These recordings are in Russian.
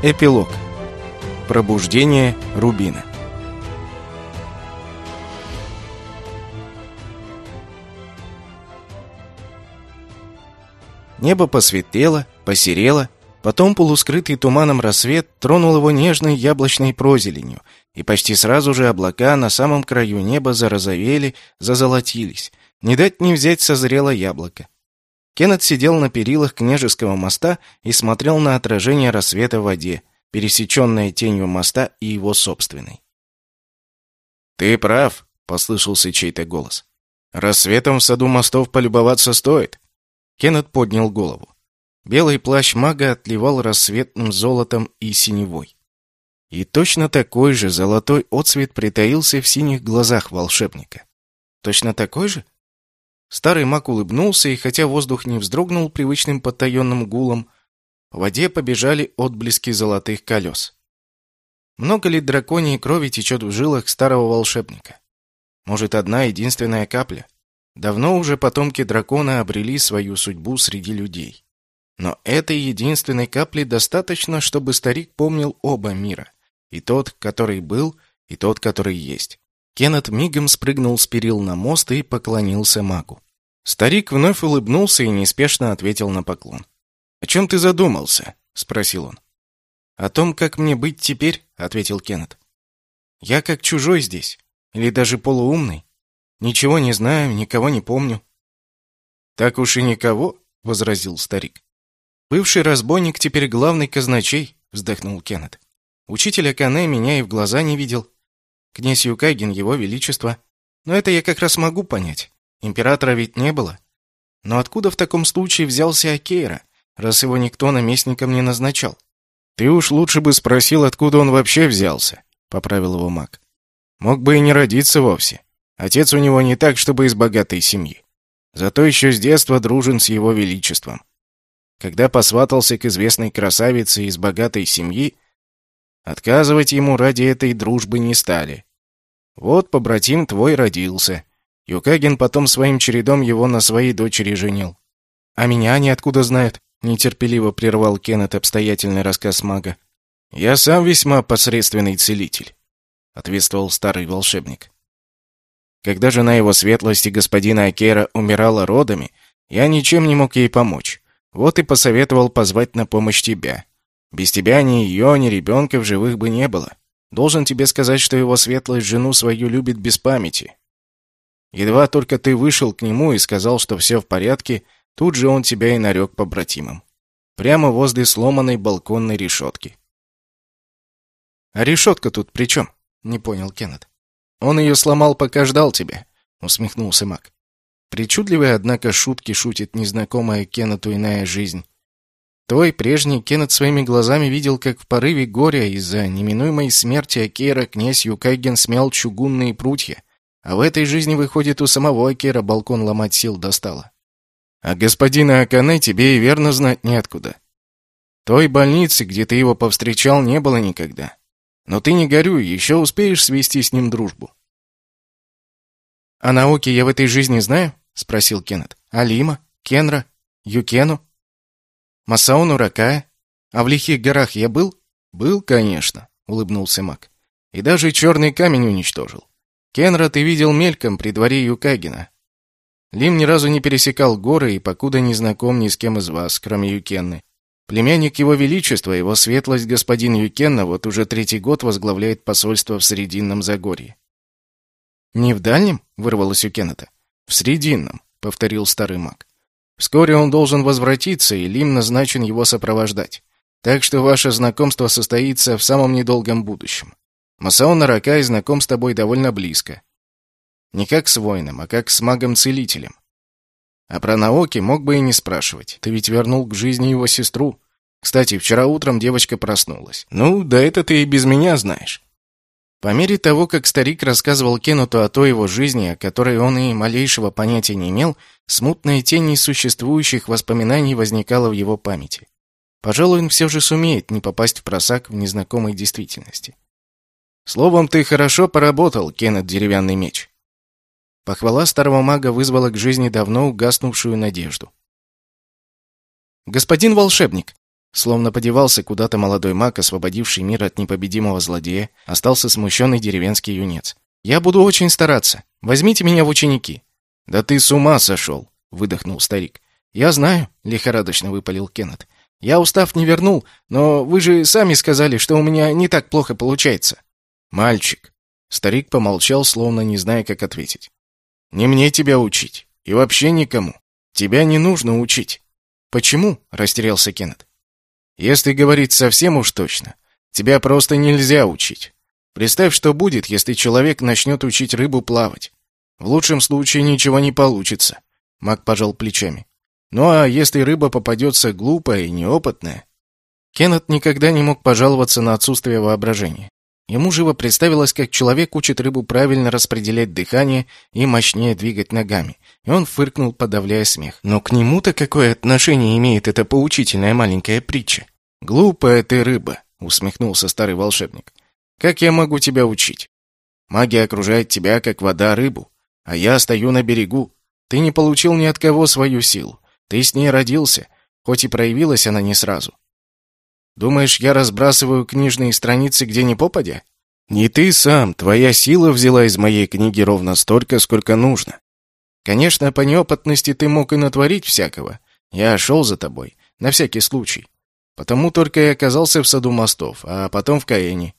Эпилог. Пробуждение Рубина. Небо посветлело, посерело, потом полускрытый туманом рассвет тронул его нежной яблочной прозеленью, и почти сразу же облака на самом краю неба зарозовели, зазолотились. Не дать не взять созрело яблоко. Кеннет сидел на перилах княжеского моста и смотрел на отражение рассвета в воде, пересеченное тенью моста и его собственной. «Ты прав», — послышался чей-то голос. «Рассветом в саду мостов полюбоваться стоит». Кеннет поднял голову. Белый плащ мага отливал рассветным золотом и синевой. И точно такой же золотой отсвет притаился в синих глазах волшебника. Точно такой же? Старый маг улыбнулся, и хотя воздух не вздрогнул привычным потаенным гулом, в воде побежали отблески золотых колес. Много ли драконьей крови течет в жилах старого волшебника? Может, одна единственная капля? Давно уже потомки дракона обрели свою судьбу среди людей. Но этой единственной капли достаточно, чтобы старик помнил оба мира. И тот, который был, и тот, который есть. Кеннет мигом спрыгнул с перил на мост и поклонился магу. Старик вновь улыбнулся и неспешно ответил на поклон. «О чем ты задумался?» — спросил он. «О том, как мне быть теперь», — ответил Кеннет. «Я как чужой здесь, или даже полуумный. Ничего не знаю, никого не помню». «Так уж и никого», — возразил старик. «Бывший разбойник теперь главный казначей», — вздохнул Кеннет. «Учитель Акане меня и в глаза не видел. Князь Юкагин, его величество. Но это я как раз могу понять. Императора ведь не было. Но откуда в таком случае взялся Акейра, раз его никто наместником не назначал? Ты уж лучше бы спросил, откуда он вообще взялся, поправил его маг. Мог бы и не родиться вовсе. Отец у него не так, чтобы из богатой семьи. Зато еще с детства дружен с его величеством. Когда посватался к известной красавице из богатой семьи, отказывать ему ради этой дружбы не стали. Вот побратим твой родился. Юкагин потом своим чередом его на своей дочери женил. А меня они откуда знают? Нетерпеливо прервал Кеннет обстоятельный рассказ мага. Я сам весьма посредственный целитель, ответствовал старый волшебник. Когда жена его светлости господина Акера умирала родами, я ничем не мог ей помочь. Вот и посоветовал позвать на помощь тебя. Без тебя ни ее, ни ребенка в живых бы не было. Должен тебе сказать, что его светлость жену свою любит без памяти. Едва только ты вышел к нему и сказал, что все в порядке, тут же он тебя и нарек побратимом. Прямо возле сломанной балконной решетки. «А решетка тут при чем?» — не понял Кеннет. «Он ее сломал, пока ждал тебя», — усмехнулся Мак. Причудливая, однако, шутки шутит незнакомая Кеннету иная жизнь. Твой прежний Кеннет своими глазами видел, как в порыве горя из-за неминуемой смерти Акера князь Юкайген смял чугунные прутья. А в этой жизни, выходит, у самого Акера балкон ломать сил достало. А господина Акане тебе и верно знать неоткуда. Той больницы, где ты его повстречал, не было никогда. Но ты не горюй, еще успеешь свести с ним дружбу. «А Наоки я в этой жизни знаю?» — спросил Кеннет. «Алима? Кенра? Юкену?» Масауну Ракая? А в лихих горах я был? Был, конечно, улыбнулся Мак. И даже черный камень уничтожил. Кенра ты видел мельком при дворе Юкагина. Лим ни разу не пересекал горы и покуда не знаком ни с кем из вас, кроме Юкенны. Племянник его величества, его светлость господин Юкенна, вот уже третий год возглавляет посольство в Срединном Загорье. «Не в дальнем?» — вырвалось у Кеннета. «В Срединном», — повторил старый маг. Вскоре он должен возвратиться, и Лим назначен его сопровождать. Так что ваше знакомство состоится в самом недолгом будущем. Масао Наракай знаком с тобой довольно близко. Не как с воином, а как с магом-целителем. А про Наоки мог бы и не спрашивать. Ты ведь вернул к жизни его сестру. Кстати, вчера утром девочка проснулась. Ну, да это ты и без меня знаешь. По мере того, как старик рассказывал Кеннету о той его жизни, о которой он и малейшего понятия не имел, смутная тень несуществующих воспоминаний возникала в его памяти. Пожалуй, он все же сумеет не попасть в просак в незнакомой действительности. «Словом, ты хорошо поработал, Кеннет Деревянный Меч». Похвала старого мага вызвала к жизни давно угаснувшую надежду. «Господин волшебник, Словно подевался куда-то молодой маг, освободивший мир от непобедимого злодея, остался смущенный деревенский юнец. «Я буду очень стараться. Возьмите меня в ученики». «Да ты с ума сошел!» — выдохнул старик. «Я знаю», — лихорадочно выпалил Кеннет. «Я устав не вернул, но вы же сами сказали, что у меня не так плохо получается». «Мальчик». Старик помолчал, словно не зная, как ответить. «Не мне тебя учить. И вообще никому. Тебя не нужно учить». «Почему?» — растерялся Кеннет. «Если говорить совсем уж точно, тебя просто нельзя учить. Представь, что будет, если человек начнет учить рыбу плавать. В лучшем случае ничего не получится». Мак пожал плечами. «Ну а если рыба попадется глупая и неопытная?» Кеннет никогда не мог пожаловаться на отсутствие воображения. Ему живо представилось, как человек учит рыбу правильно распределять дыхание и мощнее двигать ногами. И он фыркнул, подавляя смех. Но к нему-то какое отношение имеет эта поучительная маленькая притча? «Глупая ты рыба», — усмехнулся старый волшебник. «Как я могу тебя учить? Магия окружает тебя, как вода рыбу, а я стою на берегу. Ты не получил ни от кого свою силу. Ты с ней родился, хоть и проявилась она не сразу. Думаешь, я разбрасываю книжные страницы где ни попадя? Не ты сам, твоя сила взяла из моей книги ровно столько, сколько нужно. Конечно, по неопытности ты мог и натворить всякого. Я шел за тобой, на всякий случай. Потому только и оказался в саду мостов, а потом в Каэне.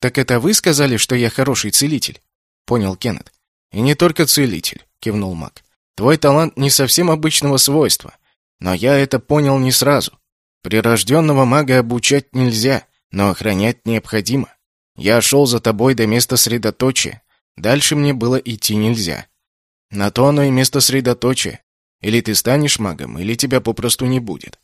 «Так это вы сказали, что я хороший целитель?» — понял Кеннет. «И не только целитель», — кивнул маг. «Твой талант не совсем обычного свойства, но я это понял не сразу. Прирожденного мага обучать нельзя, но охранять необходимо. Я шел за тобой до места средоточия. Дальше мне было идти нельзя. На то оно и место средоточия. Или ты станешь магом, или тебя попросту не будет.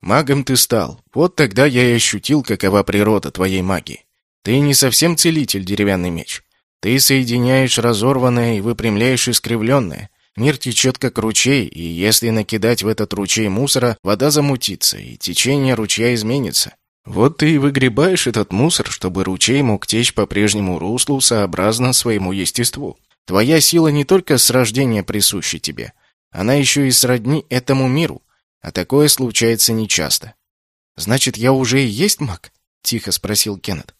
Магом ты стал. Вот тогда я и ощутил, какова природа твоей магии. Ты не совсем целитель, деревянный меч. Ты соединяешь разорванное и выпрямляешь искривленное. Мир течет как ручей, и если накидать в этот ручей мусора, вода замутится, и течение ручья изменится. Вот ты и выгребаешь этот мусор, чтобы ручей мог течь по прежнему руслу сообразно своему естеству. Твоя сила не только с рождения присуща тебе, она еще и сродни этому миру, а такое случается нечасто. «Значит, я уже и есть маг?» — тихо спросил Кеннет.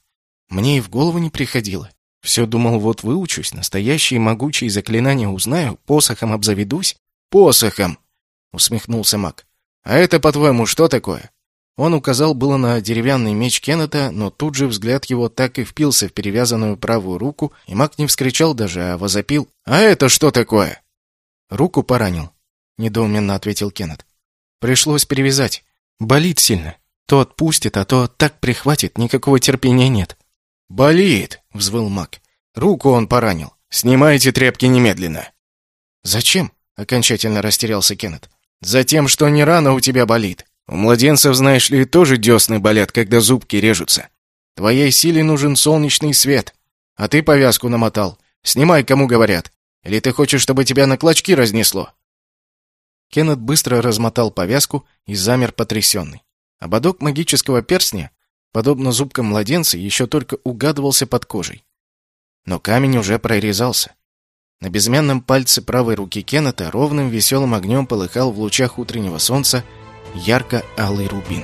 «Мне и в голову не приходило. Все думал, вот выучусь, настоящие могучие заклинания узнаю, посохом обзаведусь. Посохом! Усмехнулся маг. А это, по-твоему, что такое? Он указал было на деревянный меч Кеннета, но тут же взгляд его так и впился в перевязанную правую руку, и маг не вскричал даже, а возопил. «А это что такое?» «Руку поранил», — недоуменно ответил Кеннет. «Пришлось перевязать. Болит сильно. То отпустит, а то так прихватит, никакого терпения нет». «Болит!» — взвыл маг. «Руку он поранил. Снимайте тряпки немедленно!» «Зачем?» — окончательно растерялся Кеннет. «Затем, что не рана у тебя болит. У младенцев, знаешь ли, тоже десны болят, когда зубки режутся. Твоей силе нужен солнечный свет. А ты повязку намотал. Снимай, кому говорят. Или ты хочешь, чтобы тебя на клочки разнесло?» Кеннет быстро размотал повязку и замер потрясенный. Ободок магического перстня подобно зубкам младенца, еще только угадывался под кожей. Но камень уже прорезался. На безымянном пальце правой руки Кеннета ровным веселым огнем полыхал в лучах утреннего солнца ярко-алый рубин.